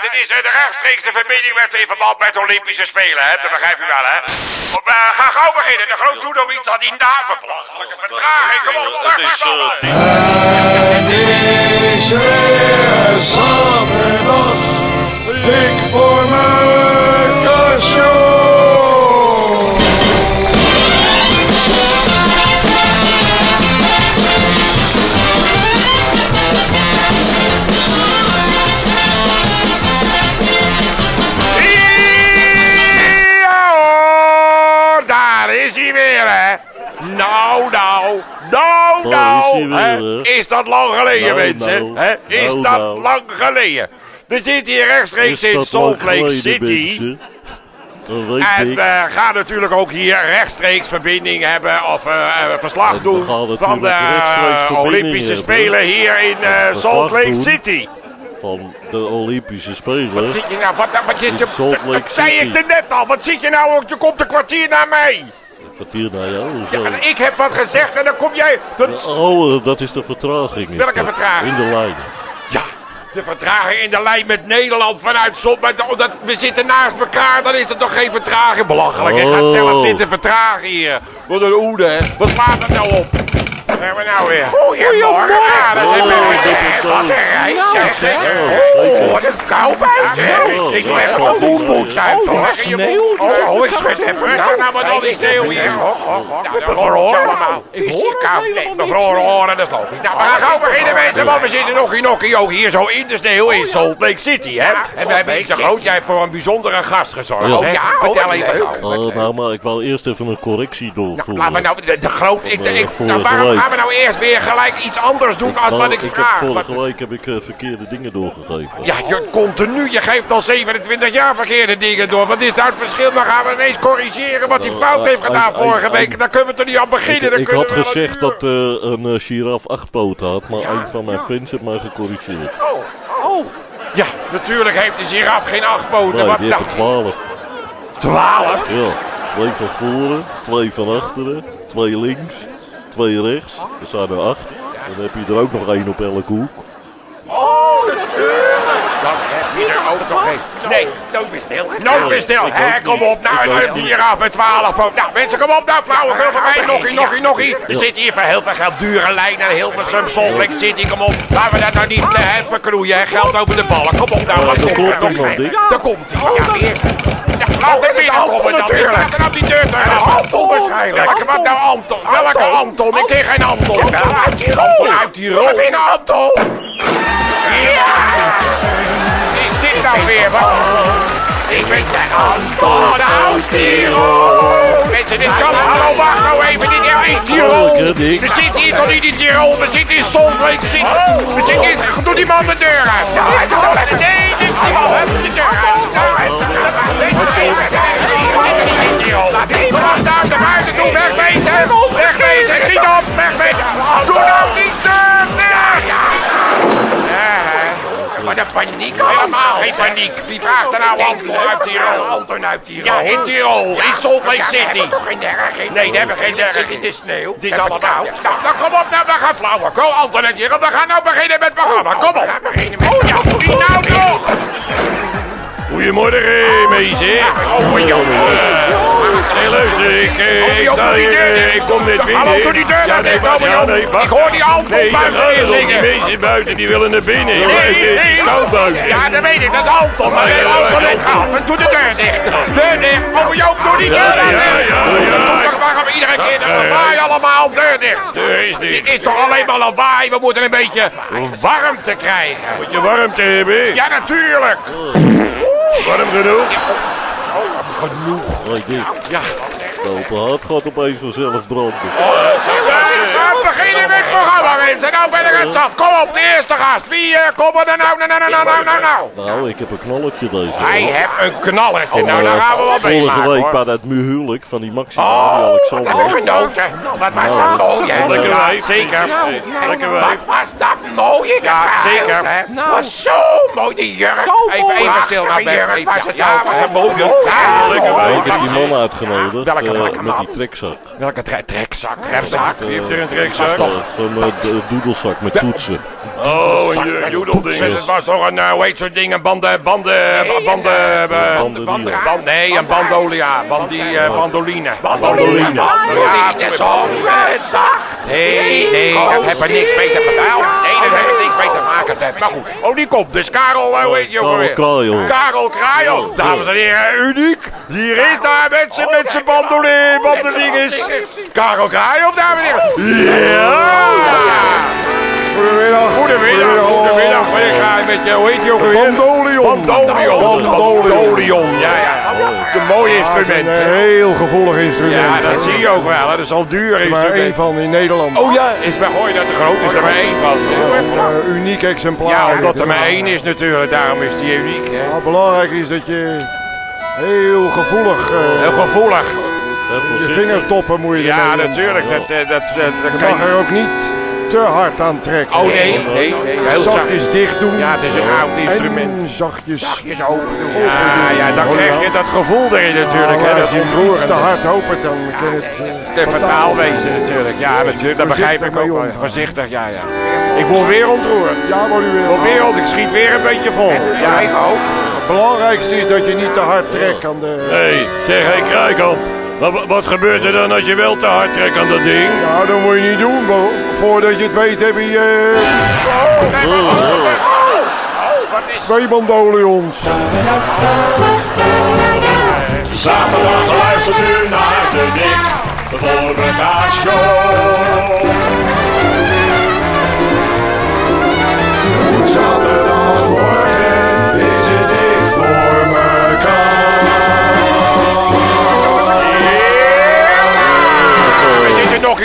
dit is een rechtstreekse verbinding met in verband met de Olympische Spelen, hè? Dat begrijp u wel, hè? Op, uh, ga gauw beginnen. De groot doet nog iets aan die naven. Belachelijke vertraging. Kom op, Het is, eh, Het is weer zaterdag, dik voor mekaar Is dat lang geleden, Nou, mensen? nou, hè? Is nou, dat nou. lang geleden? We zitten hier rechtstreeks in Salt Lake City. mensen? En we gaan natuurlijk ook hier rechtstreeks verbinding hebben of eh, eh, verslag doen van de eh, Olympische hebben. Spelen hier in eh, Salt Lake. City. Van de Olympische Spelen. Zit je nou, wat, wat zit je, Salt Lake dat zei ik er net al, wat zit je nou, ook? je komt een kwartier naar mij. Een kwartier naar jou. zo. Ja, ik heb wat gezegd en dan kom jij... Dat, Oh, dat is de vertraging. Welke dat. vertraging? In de lijn. ja, de vertraging in de lijn met Nederland vanuit dat, dat- we zitten naast elkaar, dan is er toch geen vertraging. Belachelijk, ik ga Oh. zelf zitten vertragen hier. Wat een oede, hè. Wat slaat het nou op? Wat hebben we nou weer? Goedemorgen. Ja, dat is Oh, is Wat een reis, zeg. zeg. Oh, wat een kou buiten. Oh, Ik mijn wel moonboots uit, hoor. sneeuw. Oh, oh, ik schud even. Ja, nou, maar dan die sneeuw hier. Nou, bevroren allemaal. Is die kou? Nee, bevroren oren, dat is logisch. Nou, we gaan gauw beginnen, mensen, want we zitten nog hier, nog hier, ook hier zo in de sneeuw in Salt Lake City, hè? En we hebben iets te groot. Jij hebt voor een bijzondere gast gezorgd. Oh, hè? ja? Vertel Oh, even. Oh, nou, maar ik wou eerst even een correctie doorvoeren. Laten we nou de, groot. Ik, eh, ik, nou, waarom. Gaan we nou eerst weer gelijk iets anders doen als Nou, wat ik heb vraag? vorige Wat- week heb ik eh, verkeerde dingen doorgegeven. Ja, je, continu. Je geeft al 27 jaar verkeerde dingen door. Wat is nou het verschil? Dan gaan we ineens corrigeren wat hij Nou, fout eh, heeft gedaan vorige week. Dan kunnen we er niet aan beginnen. Ik, ik had gezegd dat eh, een giraf acht poten had, maar een van mijn fans heeft mij gecorrigeerd. Oh, ja, natuurlijk heeft de giraf geen acht poten. Nee, die nou? hebben twaalf. 12? Ja, twee van voren, twee van achteren, twee links, twee rechts. Dat zijn er acht. Dan heb je er ook nog één op elke hoek. Oh, natuurlijk. Dan heb je er ook nog geen. Nee, nooit meer stil. Nooit meer stil. Hé, kom op. Nou, Ik nou je niet. giraf met 12 poten. Nou, mensen, kom op. Nou, flauwekul van mij. Nokkie, nokkie, nokkie. Er zit hier voor heel veel geld dure lijnen. Salt Lake City. Kom op. Laten we dat nou niet uh, verkroeien. hè. Geld over de ballen. Kom op nou. Dat komt er? Daar komt hij. Ja, weer. Laat hem binnenkomen dan. Wie staat er op die deur? te? Anton waarschijnlijk. Welke, wat nou Anton? Welke Anton? Ik ken geen Anton. Uit Tirol. Uit Tirol. Binnen Anton. Ja! Is dit nou weer wat? Ik ben de Anton uit Tirol. Mensen, dit kan. Nou even. Dit is in Tirol. Oh. We zitten hier toch niet in Tirol. We zitten in Lake City. We zitten hier. Doe die man de deur uit. Nee, is die man. De deur uit. Iemand daar de buiten toe. Wegweten. Wegweten. Schiet op. Wegweten. Doe nou Wat een paniek. Helemaal geen paniek. Wie vraagt er nou Anton uit Tirol? Anton uit Tirol. Ja, in Tirol. In Salt Lake City. toch geen derg? Nee, daar hebben we geen derg. In de sneeuw. Het is allemaal koud. Nou, dan kom op. Nou, we gaan flauwen. Kom, Anton uit Tirol. We gaan nou beginnen met het programma. Kom op. We beginnen met Oh ja, wie nou nog? Goedemorgen, meisje. Oh, jongen. Nee, luister, ik, eh, Oh, ik, eh, ik kom net binnen. Hallo, doe die deur ja, nee, dicht, wacht, ja, joh. nee, wacht. Ik hoor die Nee, daar buiten weer. Die mensen buiten, die willen naar binnen. Nee, nee, buiten. Ja, dat weet ik. Dat is Anton. Maar we hebben Anton net gehad. Doe de deur dicht. Deur dicht. Oh, Joop, doe die deur ja, dicht. ja, Dat ja. toch waarom iedere keer dat lawaai allemaal. Deur dicht. Deur is Dit dicht. is toch alleen maar lawaai. We moeten een beetje warmte krijgen. Moet je warmte hebben? Ja, natuurlijk. Warm genoeg? Dick. Ja. De open haard gaat opeens vanzelf branden. We met het programma, mensen. Nou ben ik het zat. Kom op, de eerste gast. Wie eh, komt er nou, nou, nou, nou, nou, nou, nou, nou? Nou, ik heb een knalletje deze Hij heeft een knallertje. Nou, Eh, daar gaan we wel mee Vorige maken, week hoor. bij dat huwelijk van die Maxima, Oh, die Wat Alexander. heb je genoten? Wat was dat mooi, hè? Lekker wijf. zeker. Lekker Wat wijf. was dat mooi, ik Ja, zeker. Nou, was zo mooi, die jurk. Even, even stil naar jurk was het nou, Ja, was een mooie jurk. lekker wijf. Ik heb die man uitgenodigd eh, met die trekzak. Welke tre- trekzak? Trekzak? Wie heeft er een trekzak? Zo'n eh, d- doedelzak met toetsen. Oh, een ju- joedelding. Het was toch een, eh, hoe heet zo'n ding, een banden, banden, banden, eh, Banden- banden, die- band, nee, een bandolia, bandie, eh, bandoline. Bandoline. Ja, dat is. Nee, nee, dat heeft er niks mee te vertellen. Nee, dat heeft er niks mee te maken. Maar goed, oh, die komt. Dus Karel, eh, hoe heet je ook Karel alweer? Karel. Dames en heren, uniek. Hier is daar met zijn met zijn bandoline, bandolinges. Karel Kraaiel, dames en heren. Ja! Met hoe heet je ook alweer? Bandolion. Bandolion. Ja, ja. Het is een mooi instrument. Een heel gevoelig instrument. Ja, dat zie je ook wel. hè. Dat is al duur Er is maar één instrument. van in Nederland. Oh ja, is bij Gooi dat de groot is er maar één van. Een eh, uniek exemplaar. Ja, omdat er maar één is natuurlijk, daarom is die uniek. Hè. Nou, belangrijk is dat je heel gevoelig eh, Heel gevoelig. je vingertoppen moet je Ja, natuurlijk. Dat, eh, dat, dat, dat mag je... er ook niet te hard aan trekken. Oh nee, nee, nee. Heel zacht. Zachtjes dicht doen. Ja, het is een oud instrument. En zachtjes. Zachtjes open doen. Ja, ja, dan krijg je dat gevoel erin natuurlijk. Hè, Maar dat als je hem iets te hard opent, dan kan het eh, De fataal vertaalwezen natuurlijk. Ja, natuurlijk. Dat begrijp ik ook. Voorzichtig, ja, ja. Ik word weer ontroerd. Ja, maar u Ik word weer. weer Ik schiet weer een beetje vol. Ja, ik ook. Het belangrijkste is dat je niet te hard trekt aan de. Hé, hey, zeg, hé, Kruikamp. Wat, wat gebeurt er dan als je wel te hard trekt aan dat ding? Nou, dat moet je niet doen. want Voordat je het weet heb je eh, Wat is twee bandolions. Zaterdag luistert u naar de Dik voor elkaar show.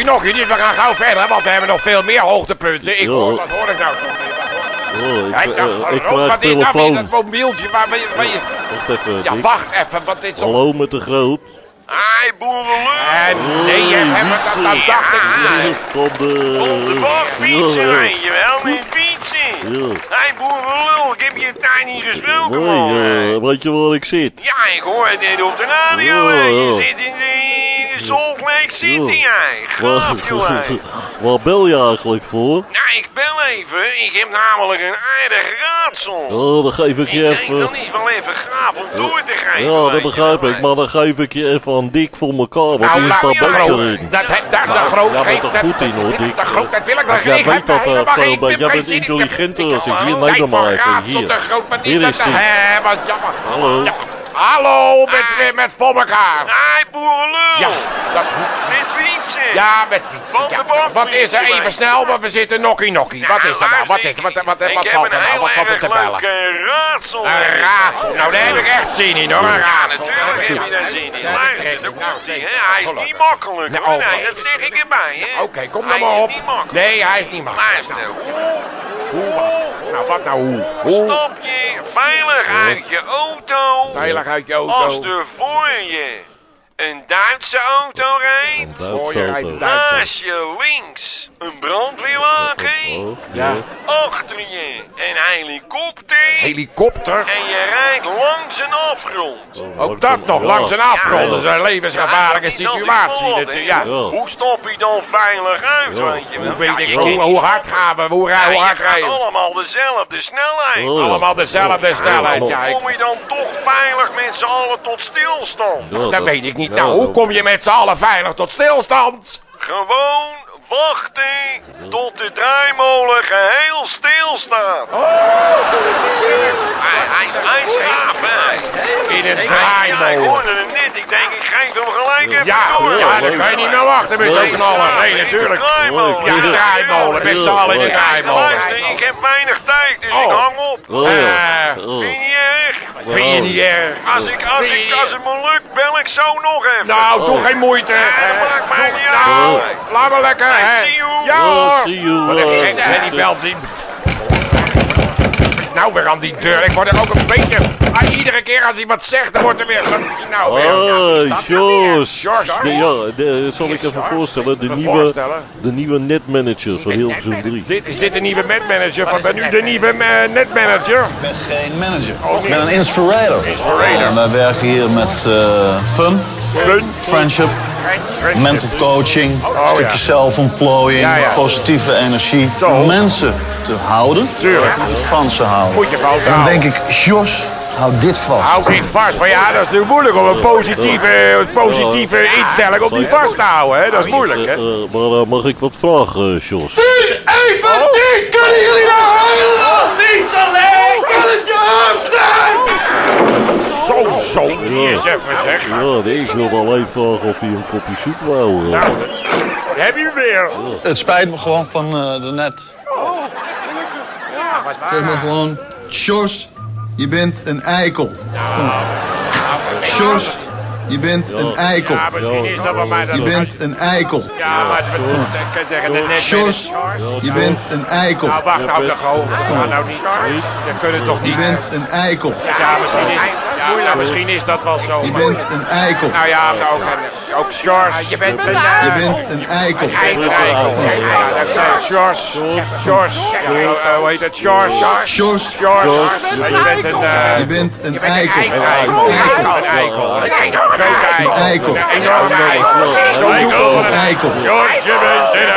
Nog. Dus we gaan gauw verder, want we hebben nog veel meer hoogtepunten. Ik hoor, wat hoor ik nou? Oh, ik, ik dacht, eh, ik oh, wat is nou weer dat mobieltje waar, waar, je- waar. Wacht even, Ja, wacht even, wat is zo... Hallo met de groot. Ai, boerenlul. En nee, je hebt het, dat, dat dacht ik. Van de... Op de bakfietsen, Ja, weet je wel, met fietsen. Ja. Hé, boerenlul, ik heb je een tijd niet gesproken, Nee, man. eh, weet je waar ik zit? Ja, ik hoor het net op de radio. Je zit in de, de Salt Lake City, Ja. Waar, Gaaf, waar bel je eigenlijk voor? Nou, ik bel even. Ik heb namelijk een aardig raadsel. Oh, dan geef ik Ik je denk even... dan is wel even gaaf om door te geven. Ja, dat begrijp ik, maar dan geef ik je even aan Dick voor elkaar, want Nou, die is daar beter groot. in. Dat, he- daar, de groot bent geeft dat- goed in, hoor, Dick. De groot, dat wil ik wel. Jij Ik weet heb dat, eh, veel, ik heb jij bent in- intelligenter ik heb- als ik. ik Hier, heb neem dan maar voor even. Hier. is Hier dat is die. Hè, wat jammer. Hallo. Hallo, met, met, met voor elkaar. Hé, boerenlul. Ja, dat, Met fietsen. ja, met fietsen. Van de Wat is er? Even snel, want we zitten nokkie nokkie. Wat is er nou? Wat is er? Wat, wat, wat, ik wat valt een er nou? Wat valt er te bellen? eh, raadsel. Een raadsel. Nou, daar heb ik echt zin in hoor. Een Ja, raadsel. natuurlijk heb je daar zin in. Luister, daar komt hij. Hij is niet makkelijk. Nou, hoor. oh, Nee, dat zeg ik erbij. hè. Oké, kom dan maar is op. niet makkelijk. Nee, hij is niet makkelijk. Luister, hoe, Nou, wat nou hoe? hoe stap je veilig uit je auto Veilig uit je auto. als er voor je een Duitse auto rijdt? Naast je links een brandweerwagen. Oh, Ja. Achter je een helikopter. Helikopter. En je rijdt langs een afgrond. Ook dat nog, langs een afgrond. Ja. Dat is een levensgevaarlijke situatie. altijd, Ja. Hoe stap je dan veilig uit, Ja. weet je wel? Hoe, weet Ja, ik, je hoe, hoe hard gaan we? Hoe, Ja, hoe hard rijden? allemaal dezelfde snelheid. Oh. Allemaal dezelfde snelheid. Hoe Ja, ik- kom je dan toch veilig met z'n allen tot stilstand? Ja, dat weet ik niet. Nou, hoe kom je met z'n allen veilig tot stilstand? Gewoon wachten tot de draaimolen geheel stilstaat. Oh. Hij, hij, is- hij is gaaf, hè? In een Ja, ik draaimolen. hoorde hem net. Ik denk, ik geef hem gelijk even Ja, door. ja, dan kan je niet meer wachten met zo'n Nee. knallen. Nee, natuurlijk. Draaimolen. Ja, de draaimolen. Met z'n allen in de draaimolen. Luister, ik heb weinig tijd, dus ik Oh. hang op. Oh. Eh. Vind je niet erg? Vind je niet erg? Als, ik, als, ik, je- als het me lukt, bel ik zo nog even. Nou, doe geen moeite. Ja, dat maakt mij niet Nou, uit. laat maar lekker. hè. see you. Ja hoor. see you. Wat eh, gek, hè, die belt die. Nou, weer aan die deur. Ik word er ook een beetje... Ah, iedere keer als hij wat zegt, dan wordt er weer... Nou, weer... Hoi, ja, Jos. George. De- Ja, de, zal ik even voorstellen. De Even nieuwe, voorstellen. de nieuwe netmanager van Hilversum 3. Dit, is dit de nieuwe netmanager? Van, ben u de nieuwe eh, netmanager? Ik ben geen manager. Oh, ik ben een inspirator. Inspirator. En wij werken hier met eh, fun, Fun. friendship, mental coaching, een Oh, stukje ja. zelfontplooiing, Ja, ja. positieve energie. Zo. Mensen te houden. Tuurlijk. Het Franse houden. Moet je gewoon Dan denk ik, Jos, hou dit vast. Hou dit vast. Maar ja, dat is natuurlijk moeilijk om een positieve, een positieve instelling op die vast te houden. Hè? Dat is moeilijk, Eh, hè? eh, maar eh, mag ik wat vragen, Jos? Even niet! Kunnen jullie nou helemaal niet alleen? Zo, zo. Die is even zeg. Ja, nee, ik wilde alleen vragen of hij een kopje soep wou. eh. Nou, heb je weer? Het spijt me gewoon van eh de net. Zeg maar gewoon, Jos, je bent een eikel. Kom. Je bent een eikel. Ja, misschien is dat wel mij dat Je bent een eikel. Ja, maar ik kan zeggen het net Jos, je bent een eikel. Nou, wacht nou toch gewoon. Ga nou niet. Je kunt het toch Je niet. bent een eikel. Ja, misschien is, ja, nou, misschien is dat wel zo. Je bent een eikel. Nou ja, ook, ook Sjors. Je bent een Je bent een eikel. eikel. Ja, dat is Sjors. Sjors. Eh, Hoe heet het? Sjors. Jos, Sjors. Je bent een... eh, je bent een eikel. Een eikel. Een eikel. Een eikel. Een eikel. Een enorme eikel. Een eikel. Jos, je bent een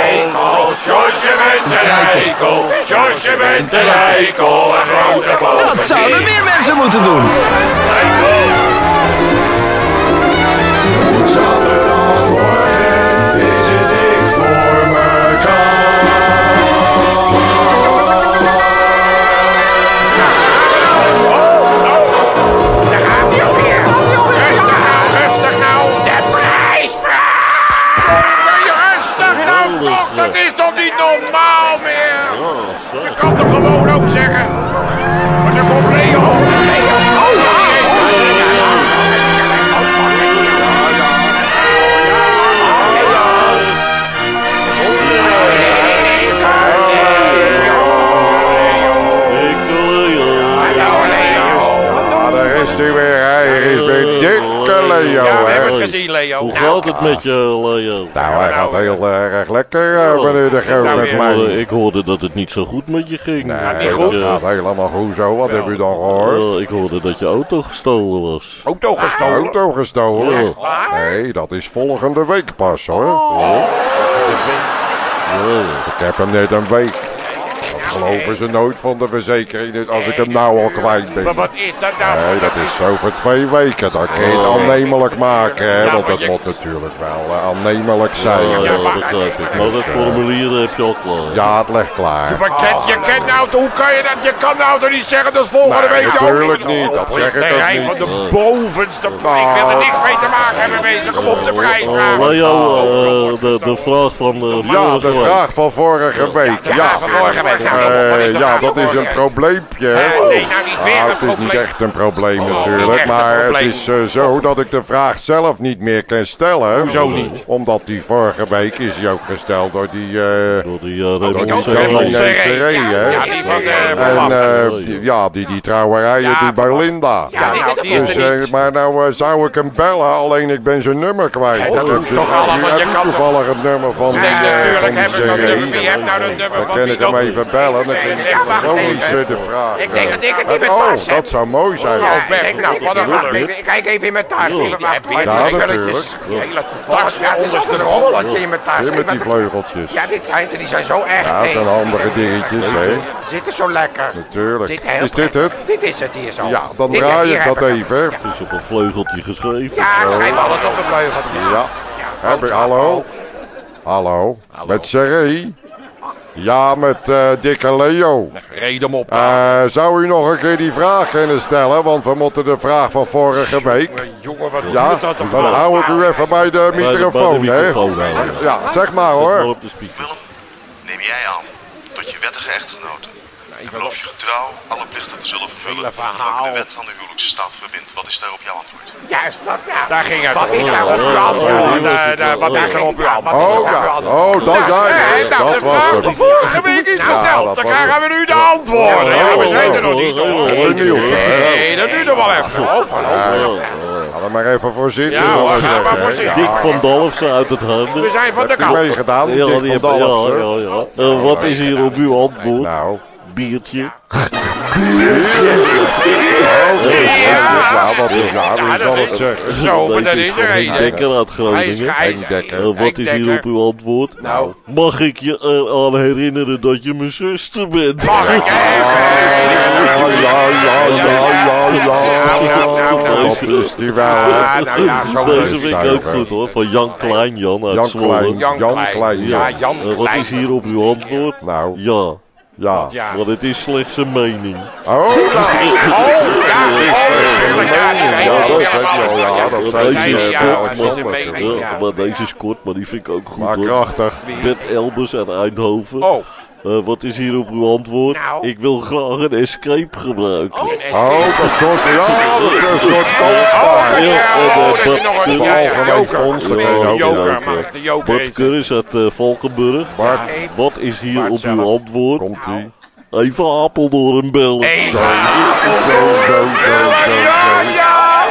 eikel. Jos, je bent een eikel. Jos, je bent een eikel. Een grote boom. Dat zouden meer mensen moeten doen. Nou, met je, Leo? Nou, hij gaat heel erg lekker, eh, meneer de Groot, Nou, met weer. Ik hoorde, mij. ik hoorde dat het niet zo goed met je ging. Nee, niet dat goed? gaat helemaal goed zo. Wat heb u dan gehoord? Eh, ik hoorde dat je auto gestolen was. Auto gestolen. Auto gestolen? Nee, dat is volgende week pas hoor. Ja, Ik heb hem net een week. Dat geloven ze nooit van de verzekering dus als ik hem nou al kwijt ben. Maar wat is dat nou? Nee, dat is over twee weken. Dan kun je het aannemelijk maken, hè? Want het moet natuurlijk wel eh, aannemelijk zijn. ja, Ja, dat begrijp ik. Maar dat formulier heb je al klaar. Ja, het ligt klaar. Maar kent, je kent nou, hoe kan je dat? Je kan nou toch niet zeggen dat is volgende Nee, week natuurlijk niet. Dat zeg ik ook niet. van de bovenste. Ik wil er niks mee te maken hebben bezig. Kom op de Eh, prijsvraag. Leo, eh, de, de vraag van de Ja, vorige de week. vraag van vorige week. Ja, van vorige week. Is Eh, ja vraag dat is een probleempje. hè. Eh, nee, nou niet weer Nou, een het is niet echt een probleem niet natuurlijk, maar het is eh, zo dat ik de vraag zelf niet meer kan stellen. Hoezo niet? Omdat die vorige week is die ook gesteld door die... eh Door die uh, door die Raymond hè. Ja, die van de eh, ja, die, die trouwerijen Ja, die bij Linda. Ja, nou, die is Dus, eh, maar nou eh, zou ik hem bellen, alleen ik ben zijn nummer kwijt. Dat heb doet zijn- toch allemaal, je kan toevallig het nummer van die, eh, natuurlijk heb ik dat nummer. Wie heeft nou dat nummer Dan van kan die ik hem dan? even bellen. Ja, wacht gewoon even. eens eh, de vraag. Ik denk eh, dat ik het niet meer Oh, thuis heb. dat zou mooi zijn. Ja, Ik denk, nou, wat een wacht. Ik kijk even in mijn tas. Even wacht. Ja, wacht, ja, ik natuurlijk. ja, het is ook een rolletje in mijn. Weer met die vleugeltjes. Ja, dit zijn ze, die zijn zo echt. Ja, dat zijn handige dingetjes, hè. Zitten zo lekker. Natuurlijk. Is dit het? Dit is het hier zo. Ja, dan draai heb dat even. Het is op een vleugeltje geschreven. Ja, schrijf alles op de vleugeltje. Ja. Hallo? Hallo? Met Serré? Ja, met eh, dikke Leo. Reed hem op. Eh, zou u nog een keer die vraag kunnen stellen? Want we moeten de vraag van vorige week. Jongen, wat Ja, doet dat toch dan wel? hou ik u even bij de Bij de- bij de microfoon, hè? Ja, zeg maar Zet hoor. maar op de speaker. Willem, neem jij aan dat je wettige echtgenote en beloof je getrouw alle plichten te zullen vervullen welke de wet aan de huwelijkse staat verbindt? Wat is daarop jouw antwoord? Juist, dat ja. Daar ging het Wat is nou op uw antwoord? Oh, daar- daar- Wat is er op uw antwoord? Oh ja, oh dat Nee, jij. nou, de Dat was vraag van vorige week is gesteld. Dan krijgen we nu de antwoorden. Ja, we zijn er nog niet? Nee, dat duurt nog wel even. Oh, van Ga er maar even voor zitten. Ja, hoor, ga maar zeggen, voor hè. zitten. Dick van Dalfsen uit het Harde. We zijn van de Heb je kant. meegedaan, Ja, Dick van heb, ja, Dalfsen? ja, ja. Eh, wat is hier op uw antwoord? Nou, Biertje. Dat is leuk. Ja, wat Ja, zal dat het is- zeggen? Zo, maar dat is er een. Dekker uit Hij is Groningen. hij- Henk Dekker. Wat is hier op uw antwoord? Nou. Mag ik je eraan herinneren dat je mijn zuster bent? Mag ik Ja, even? ja, ja, ja, ja, Nou, nou, nou, nou. Dat is die wel, hè? Ja, nou ja, zo Deze leuk. vind ik ook goed hoor, van Jan Klein, Jan uit Zwolle. Klein. Jan Klein. Klein, Ja, ja. Jan Eh, wat Klein. is hier op uw antwoord? Nou, Ja, ja. Ja. maar het is slechts een mening. Oh, ja, oh. Ja, dat al, helemaal. ja, maar deze is kort, maar die vind ik ook goed Maar krachtig. Bert Elbers uit Eindhoven. Oh, Eh, wat is hier op uw antwoord? Nou. Ik wil graag een escape gebruiken. Oh, dat soort, ja, dat is een soort Oh, ja, oh, dat een ja, ja, Algemeen joker. fonds, dat Ja, kan je ook joker, gebruiken. maar de joker Bart is Kurris uit eh, Valkenburg. Bart, Wat is hier Bart op zelf. uw antwoord? komt ie. Even Apeldoorn bellen. Zo, zo, zo, zo, Ja, zo.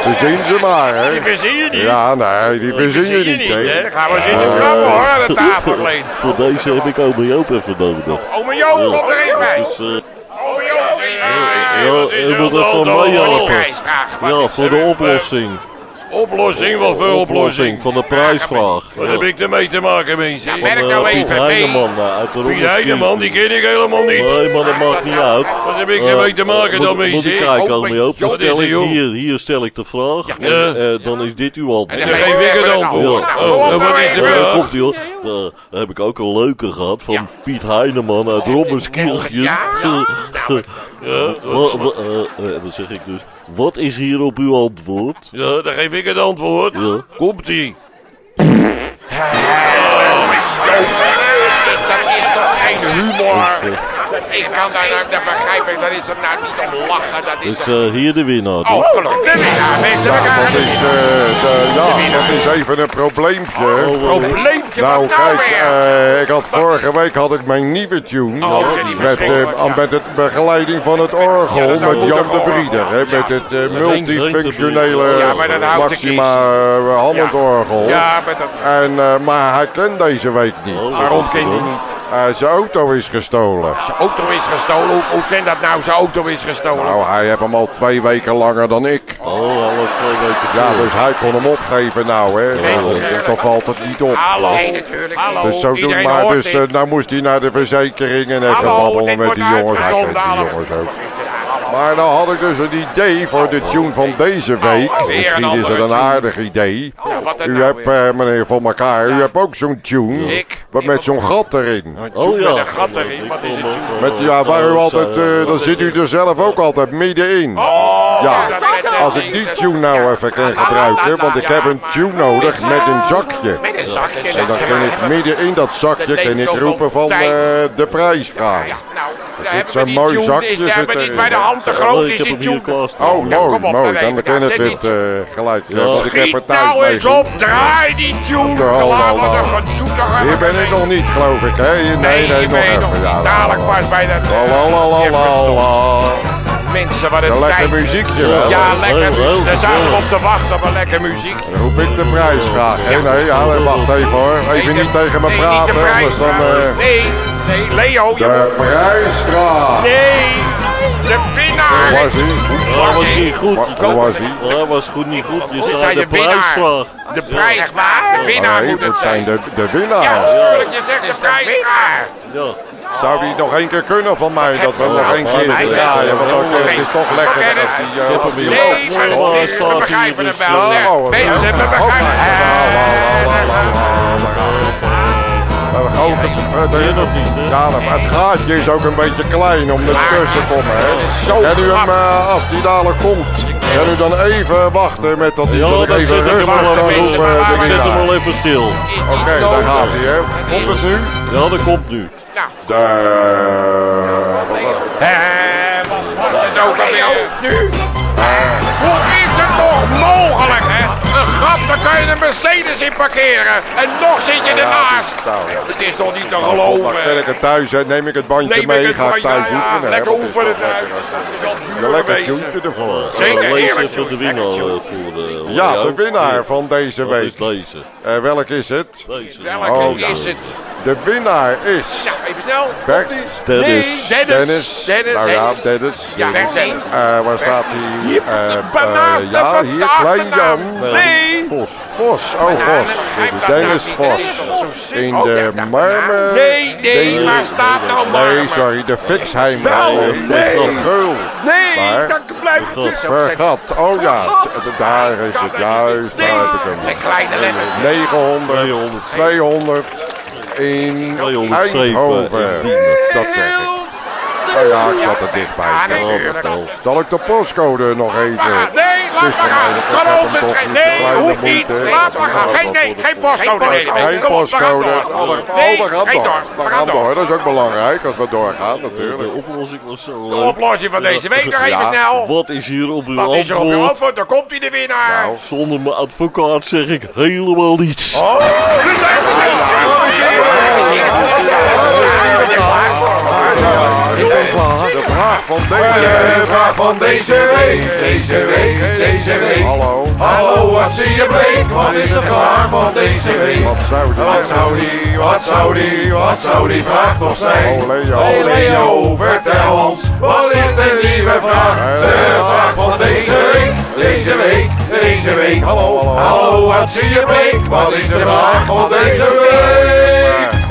Verzin ze maar, hè. Die verzin je niet. Ja, nee, die verzin je niet, hè. gaan we zitten krabben hoor, aan de tafel alleen. Voor deze heb ik oma Joop even nodig. Ome Joop, kom er even bij. Dus, eh, Ome Joop, ja, u er moet even prijsvraag. Wat Ja, voor de oplossing. Oplossing, wat voor oplossing? van de prijsvraag. Wat Ja. heb ik ermee te maken, mensen? Ja, nou eh, Piet even. Heineman eh, uit de Piet. Heineman, die ken ik helemaal niet. Nee, maar dat maakt niet uit. Wat heb ik Eh, ermee te maken dan, moet- Moet ik mensen? kijken, wat er, joh? hier, hier stel ik de vraag. Ja. En eh, dan is dit uw En antwoord. dan Dan geef ik het antwoord. Nou, Oh, en op wat nou is de vraag? daar komt ie hoor. Daar heb ik ook een leuke gehad van. Piet Heineman uit Rommelskirchen. Ja, ja. Nou, Wa- wa- eh, eh, dan zeg ik dus, wat is hier op uw antwoord? Ja, dan geef ik het antwoord. Ja. Komt-ie. Dat is toch geen humor? Ik kan daar nou, dat begrijp ik, dat is er nou niet om lachen, dat is Dus eh, hier de winnaar. Oh, toch? gelukkig. De winnaar, mensen, we Ja, gaan dat is, eh, de, ja, dat is even een probleempje. Oh, oh, Probleempje, Nou, nou kijk, eh, ik had vorige week had ik mijn nieuwe tune. Oh, met, met het begeleiding van het orgel. Met Jan de. Brieder. Hè, met het multifunctionele Ja, maar dat houdt de Maxima uh, orgel. Ja, maar dat... En, eh, maar hij kent deze week niet. Oh, Waarom wat ken je dan? die niet? Eh, zijn auto is gestolen. Zijn auto is gestolen, hoe, hoe kan dat nou? Zijn auto is gestolen. Nou, hij heeft hem al twee weken langer dan ik. Oh, alle twee weken Ja, dus hij kon hem opgeven nou, hè. Dus dan valt het niet op. Hallo. Nee, natuurlijk Hallo. Dus zo doen maar. Dus eh, nou moest hij naar de verzekering en even Hallo, babbelen met die jongens. Kent die jongens ook. Maar nou had ik dus een idee voor de tune van deze week. Weer een Misschien is het een aardig idee. Dan U nou hebt, eh, meneer Van elkaar, u hebt ook zo'n tune. Ik? Wat met zo'n gat erin. Oh ja. Met een gat erin, wat is het? Met, ja, waar u altijd, eh, dan zit u er zelf ook altijd middenin. Oh, Ja, eh, als ik die tune nou even kan gebruiken, want ik heb een tune nodig met een zakje. Met een zakje. En dan kan ik midden in dat zakje kan ik roepen van eh, de prijsvraag. Hebben zo'n we die mooi tune, zakje is, daar zit hebben we niet bij de hand te Oh, groot, is die tune. Oh, Ja, mooi, kom op, mooi. dan ik zet dit. Want ik heb er thuis nou mee eens op, draai die tune. Klaar, hallo. wat een gedoe toch Hier ben ik nog niet, geloof ik, hè? Nee, nee, nog even. Dadelijk pas bij dat... eh. Mensen, wat een Een lekker tijd. muziekje wel. Ja, lekker muziek. Daar zaten we op te wachten op een lekker muziek. Dan roep ik de prijsvraag. hè? Nee, ja, nee, wacht even hoor. Even Nee, niet de- tegen me nee, praten, niet de anders dan... eh, Nee, nee, Leo, je. De prijsvraag. Nee, de winnaar. was ie? Dat was niet goed. Hoe was? Dat was goed niet goed. Je Dit zei zijn de prijsvraag. De prijsvraag, de winnaar Nee, moet het dat zijn zijn. de, de winnaar. Ja, je zegt de prijsvraag. Ja. Zou die nog één keer kunnen van mij? Dat we nog één keer draaien. Want het is toch lekker als die, eh, als die Nee, loopt. Oh, het begrijpen het dus, wel. Oh, we begrijpen nog niet? Ja, het gaatje is ook een beetje klein om er tussen te komen. Hè. Het En u hem, eh, als die dadelijk komt, en u dan even wachten met dat hij Ja, dat even rustig kan roepen de Ik zet hem al even stil. Oké, daar gaat hij, hè. Komt het nu? Ja, dat komt nu. Nou, Daar. Wat was het? eh, wat was het ook alweer? Nu? Hoe is het nog mogelijk, hè? Een gat, daar kan je een Mercedes in parkeren. En nog zit je ernaast. Nou. Het is toch niet te Nou, geloven. dag tel ik het thuis, hè. neem ik het bandje Neem ik mee, het ga ik bandje- thuis oefenen. Lekker oefenen thuis. Een lekker tuentje ervoor. Zeker, heerlijk, even de winnaar Lekker, eh, voor de... Ja, de winnaar van deze week. Eh, welk is het? Welke Oh, is het? De winnaar is Nou, even snel. Bert. Dennis. Nee, Dennis. Dennis. Dennis. Nou ja, Dennis. Dennis. Ja, Bert Dennis. Eh, waar staat hij? Bananen ja, hier, Klein. Jan. Nee. Vos. Vos, oh Vos. Dennis Vos. In Oh, de marmer. Nee, nee, waar staat nou Nee, marmer? sorry, de Fixheim. Nee. Geul. Nee, dan blijft tussen. Vergat. Oh ja, daar is het juist. Daar heb ik hem. kleine letters. 900, 200 in 207 Eindhoven. Dat zeg ik. Nou ja, ik zat er dichtbij. Zal ik de postcode nog even? Laat is maar gaan. Kan niet Nee, hoeft niet. Laat maar gaan. Geen, nee, geen postcode. Geen kom op, we gaan postcode. door. We- Nee, we gaan geen door. We gaan door. Dat is ook belangrijk als we doorgaan De natuurlijk. oplossing was zo De leuk. oplossing van deze week nog even snel. Wat is hier op uw Wat is er op je antwoord? antwoord? Daar komt hij de winnaar. Nou. Zonder mijn advocaat zeg ik helemaal niets. Oh, vraag van deze De vraag van deze week, deze week, deze week. Hallo. Hallo, wat zie je bleek? Wat is de vraag van deze week? Wat zou die Wat zou die, wat zou die, wat zou die vraag toch zijn? Oh, Leo. Oh, Leo, vertel ons, wat is de nieuwe vraag? De vraag van deze week, deze week, deze week. Hallo, hallo. Hallo, wat zie je bleek? Wat is de vraag van deze week?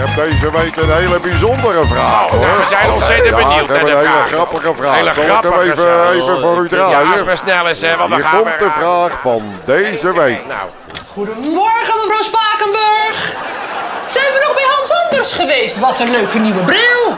Ik heb deze week een hele bijzondere vraag nou, we zijn ontzettend Ja, benieuwd ik heb naar de een hele vraag. grappige vraag. Hele Zal ik hem grappige even, vraag. even voor u Ja, als draaien? we snel eens, hè, want we Hier gaan komt de aan. vraag van deze week. Nou, Goedemorgen, mevrouw Spakenburg. Zijn we nog bij Hans Anders geweest? Wat een leuke nieuwe bril.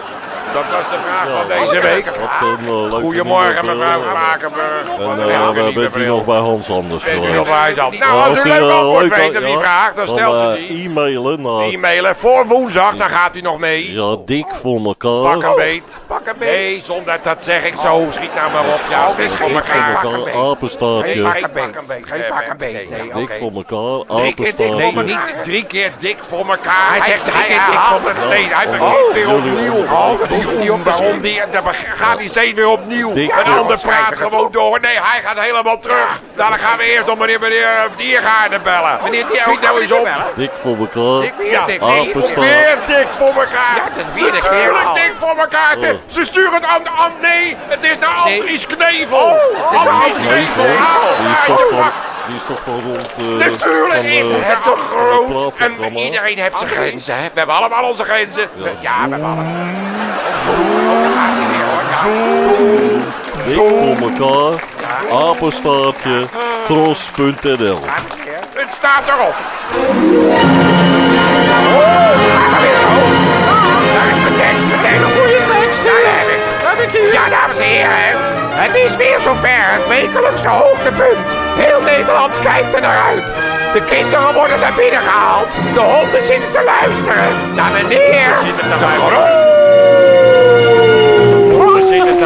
Dat was de vraag van deze week. Wat een, eh, leuke Goedemorgen, mevrouw bril. Spakenburg. En eh, nieuwe bent u nog bij Hans Anders Bent u nog geweest. bij huis al? Nou, als u een leuk eh, antwoord leuk weet op die ja, vraag, dan stelt eh, u die. E-mailen naar E-mailen voor woensdag, dan gaat u nog mee. ja, dik voor Pak elkaar. een beet. Pak een beet. Nee, zonder dat zeg ik zo. Schiet nou maar op. Ja, ook is voor elkaar. elkaar, Geen apenstaartje. pak een beet. Geen pak een beet. Nee, Dik voor elkaar, apenstaartje. Niet drie keer dik voor elkaar. Hij zegt drie keer dik voor elkaar. steeds. Hij begint weer opnieuw. Oh, dat op. Waarom die, dan gaat hij steeds weer opnieuw. Dik Een ander praat gewoon door. Nee, hij gaat helemaal terug. Nou, dan gaan we eerst om meneer, meneer Diergaarden bellen. Meneer Diergaarden, nou eens op. Dik voor elkaar. Ja, Apenstaart. weer dik voor elkaar. Ja, het is vierde keer dik voor elkaar. Oh. Ze sturen het aan, aan nee, het is naar Andries Knevel. Andries Nee, Knevel. die is toch ja, van, maar die is toch van rond... eh, Natuurlijk van, is eh, het te groot. En iedereen heeft zijn grenzen. Hè? We hebben allemaal onze grenzen. Ja, we hebben allemaal. Dik voor elkaar, apenstaartje, tros.nl. Het staat erop. Ja, daar heb ik. Heb ik hier. Ja, dames en heren. Het is weer zover. Het wekelijkse hoogtepunt. Heel Nederland kijkt er naar uit. De kinderen worden naar binnen gehaald. De honden zitten te luisteren. Naar meneer de Groot.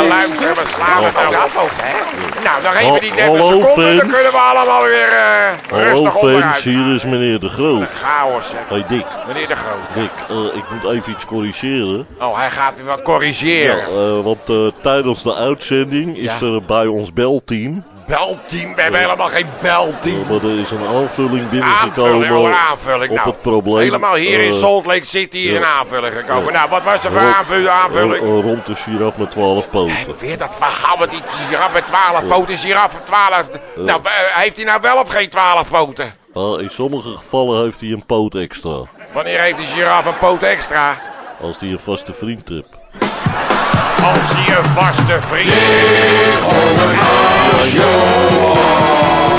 We slaan het ook af ook, hè? Nou, nog even die 30 Hallo, seconden. Dan kunnen we allemaal weer eh Hallo rustig onderuit. fans, hier is meneer De Groot. Chaos, hè. Hey Dick, Meneer de Groot. Dick, eh, ik moet even iets corrigeren. Oh, hij gaat weer wat Ja, corrigeren. eh, want tijdens de uitzending is er bij ons belteam... Belteam, we hebben helemaal geen belteam. eh, maar er is een aanvulling Aanvulling, binnengekomen een aanvulling. op Nou, het probleem. helemaal hier in eh, Salt Lake City ja. een aanvulling gekomen. Ja. Nou, wat was er voor rond- aanvulling? aanvulling? eh, eh, rond de giraf met 12 poten. Weer dat verhaal met die giraf met 12 poten, giraf met 12. Nou, eh, heeft hij nou wel of geen 12 poten? Ah, in sommige gevallen heeft hij een poot extra. Wanneer heeft die giraf een poot extra? Als hij een vaste vriend heeft. Als een vaste vriend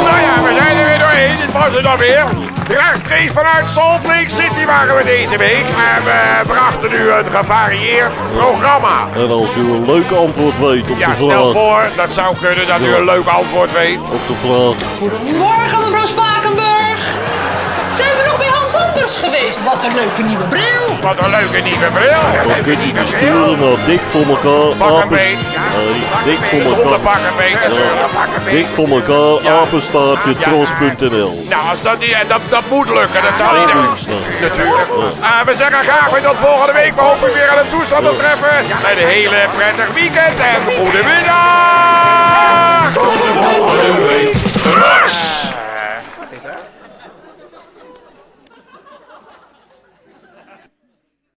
Nou ja, we zijn er weer doorheen. Dit was het dan weer. Rechtstreeks vanuit Salt Lake City waren we deze week. En we brachten u een gevarieerd programma. En als u een leuk antwoord weet op Ja, de stel vraag... voor, dat zou kunnen dat u Ja. een leuk antwoord weet. Op de vraag... Goedemorgen, mevrouw Spakenburg. Zijn we anders geweest. Wat een leuke nieuwe bril. Wat een leuke nieuwe bril. We kunnen niet die maar dik voor elkaar. Apen... Dik voor elkaar. Dik voor elkaar. Apenstaartje tros.nl Nou, dat, moet lukken. Dat zal niet Natuurlijk. Ah, we zeggen graag weer tot volgende week. We hopen weer aan de toestand te treffen. Een hele prettig weekend en goede middag. Tot de volgende week.